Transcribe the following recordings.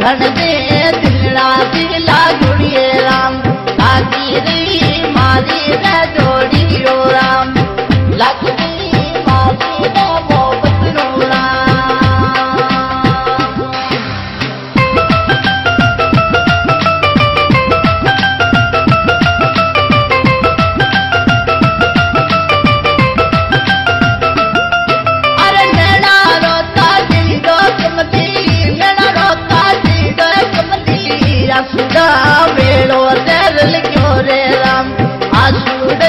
गण ते तिलड़ा तिलड़ा जुड़िए राम ताकी रही मारी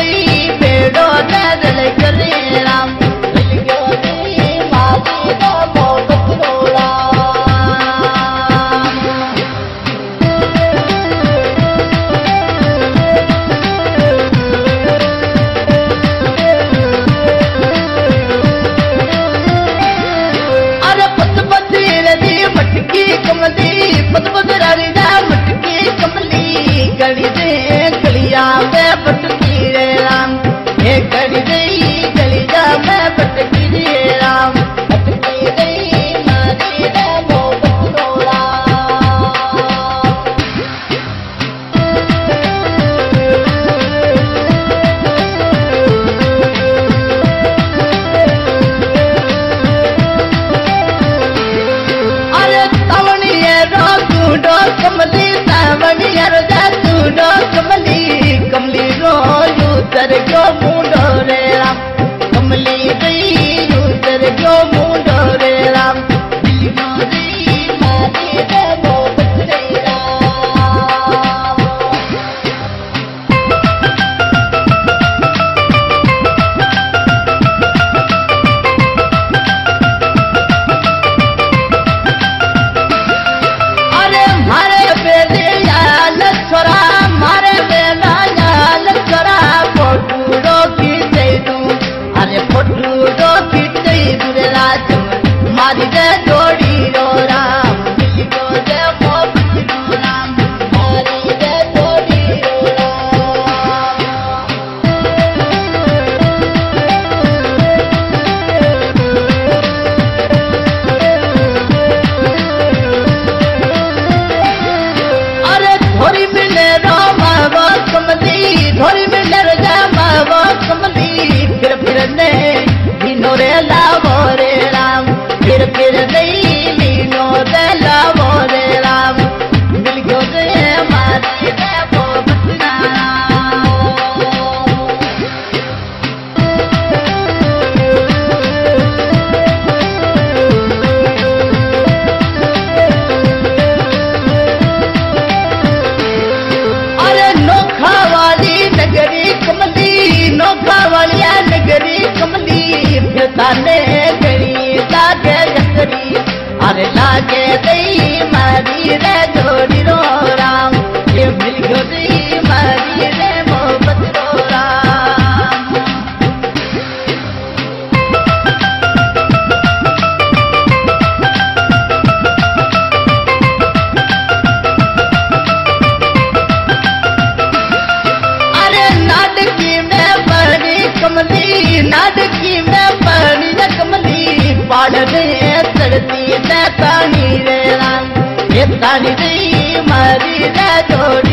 Ay. कमली सावणी घर जा तू no Kamli Kamli row you तर क्यों लव रे राम फिर फिर दे मार लागे दई मारी रे जोड़ी रो राम। ये मिल गो मारी रे मोहब्बत रो राम। अरे नाटकी में बड़ी कमली, नाटकी பாடது ஏத்தடுத்தி தானி வேணாம் எத்தானி மறித தோடு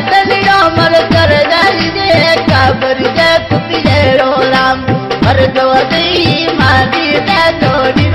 वतन जो मर कर दे काबर जे कुटी जे रोलाम। मर दो दी मादी दे दो दी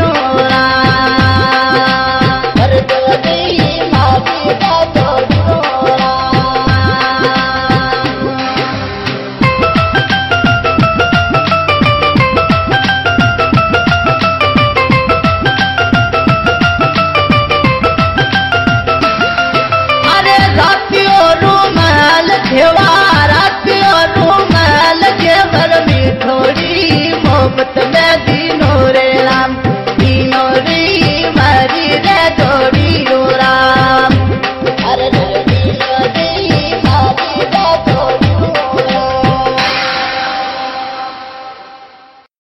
रातियो